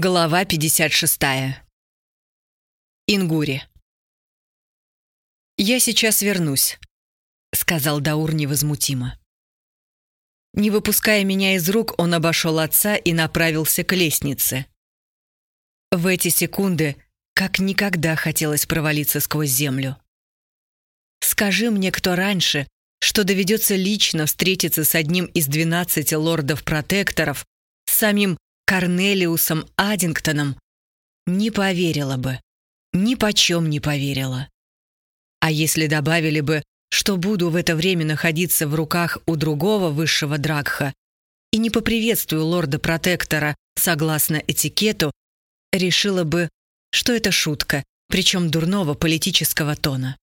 Глава 56. Ингури. «Я сейчас вернусь», — сказал Даур невозмутимо. Не выпуская меня из рук, он обошел отца и направился к лестнице. В эти секунды как никогда хотелось провалиться сквозь землю. Скажи мне, кто раньше, что доведется лично встретиться с одним из двенадцати лордов-протекторов, с самим Корнелиусом Аддингтоном, не поверила бы. Ни почем не поверила. А если добавили бы, что буду в это время находиться в руках у другого высшего Дракха и не поприветствую лорда-протектора согласно этикету, решила бы, что это шутка, причем дурного политического тона.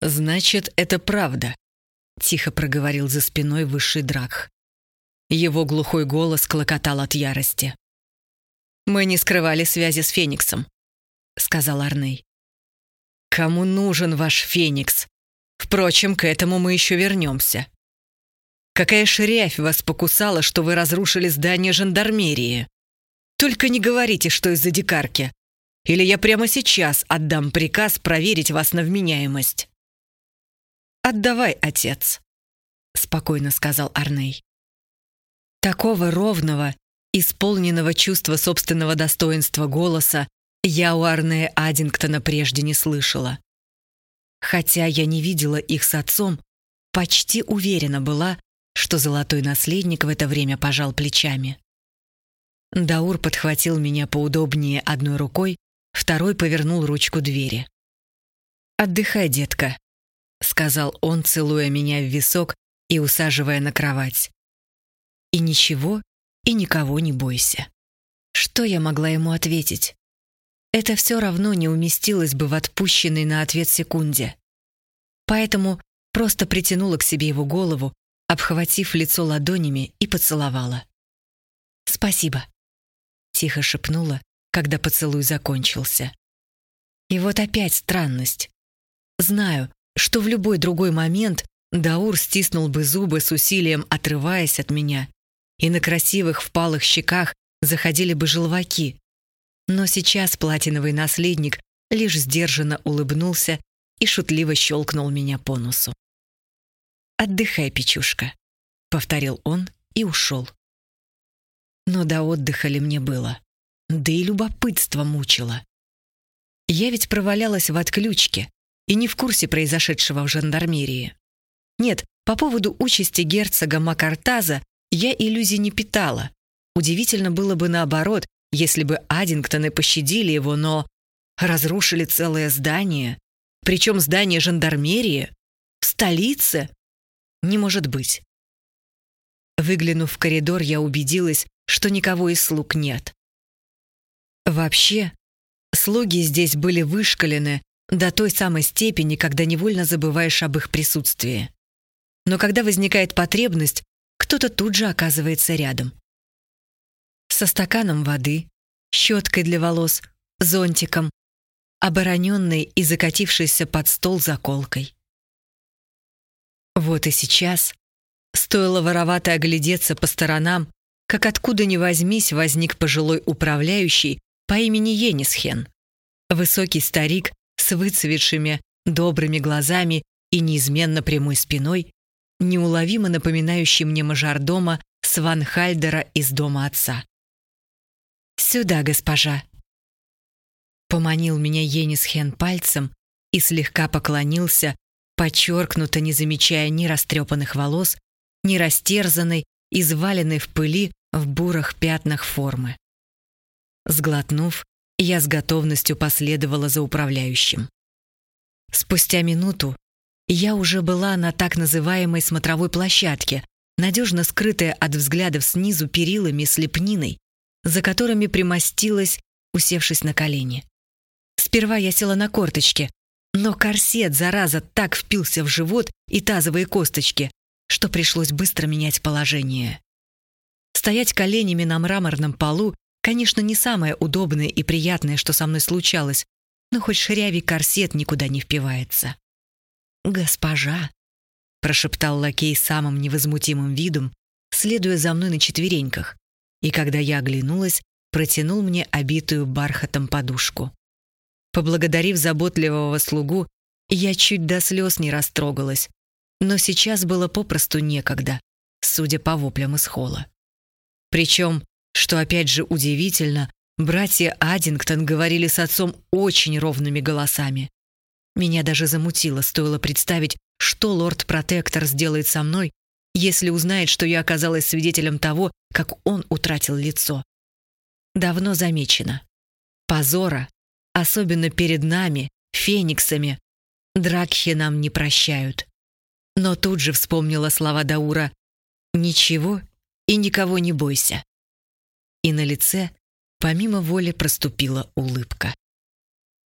«Значит, это правда», — тихо проговорил за спиной высший Дракх. Его глухой голос клокотал от ярости. «Мы не скрывали связи с Фениксом», — сказал Арней. «Кому нужен ваш Феникс? Впрочем, к этому мы еще вернемся. Какая шрявь вас покусала, что вы разрушили здание жандармерии? Только не говорите, что из-за дикарки. Или я прямо сейчас отдам приказ проверить вас на вменяемость». «Отдавай, отец», — спокойно сказал Арней. Такого ровного, исполненного чувства собственного достоинства голоса я у Арнея Аддингтона прежде не слышала. Хотя я не видела их с отцом, почти уверена была, что золотой наследник в это время пожал плечами. Даур подхватил меня поудобнее одной рукой, второй повернул ручку двери. «Отдыхай, детка», — сказал он, целуя меня в висок и усаживая на кровать. «И ничего, и никого не бойся». Что я могла ему ответить? Это все равно не уместилось бы в отпущенной на ответ секунде. Поэтому просто притянула к себе его голову, обхватив лицо ладонями и поцеловала. «Спасибо», — тихо шепнула, когда поцелуй закончился. И вот опять странность. Знаю, что в любой другой момент Даур стиснул бы зубы с усилием, отрываясь от меня, и на красивых впалых щеках заходили бы желваки. Но сейчас платиновый наследник лишь сдержанно улыбнулся и шутливо щелкнул меня по носу. «Отдыхай, печушка», — повторил он и ушел. Но до отдыха ли мне было? Да и любопытство мучило. Я ведь провалялась в отключке и не в курсе произошедшего в жандармерии. Нет, по поводу участи герцога Макартаза я иллюзий не питала. Удивительно было бы наоборот, если бы Аддингтоны пощадили его, но разрушили целое здание, причем здание жандармерии, в столице. Не может быть. Выглянув в коридор, я убедилась, что никого из слуг нет. Вообще, слуги здесь были вышкалены до той самой степени, когда невольно забываешь об их присутствии. Но когда возникает потребность, кто-то тут же оказывается рядом. Со стаканом воды, щеткой для волос, зонтиком, обороненной и закатившейся под стол заколкой. Вот и сейчас, стоило воровато оглядеться по сторонам, как откуда ни возьмись возник пожилой управляющий по имени Енисхен. Высокий старик с выцветшими, добрыми глазами и неизменно прямой спиной, неуловимо напоминающий мне мажордома Сванхальдера из дома отца. «Сюда, госпожа!» Поманил меня Енисхен пальцем и слегка поклонился, подчеркнуто не замечая ни растрепанных волос, ни растерзанной, изваленной в пыли в бурых пятнах формы. Сглотнув, я с готовностью последовала за управляющим. Спустя минуту я уже была на так называемой смотровой площадке, надежно скрытая от взглядов снизу перилами с лепниной, за которыми примостилась, усевшись на колени. Сперва я села на корточки, но корсет, зараза, так впился в живот и тазовые косточки, что пришлось быстро менять положение. Стоять коленями на мраморном полу Конечно, не самое удобное и приятное, что со мной случалось, но хоть шрявий корсет никуда не впивается. «Госпожа», — прошептал лакей самым невозмутимым видом, следуя за мной на четвереньках, и когда я оглянулась, протянул мне обитую бархатом подушку. Поблагодарив заботливого слугу, я чуть до слез не растрогалась, но сейчас было попросту некогда, судя по воплям из холла. Причем, что опять же удивительно, братья Аддингтон говорили с отцом очень ровными голосами. Меня даже замутило, стоило представить, что лорд-протектор сделает со мной, если узнает, что я оказалась свидетелем того, как он утратил лицо. Давно замечено. Позора, особенно перед нами, фениксами, Дракхи нам не прощают. Но тут же вспомнила слова Даура «Ничего и никого не бойся». И на лице помимо воли проступила улыбка.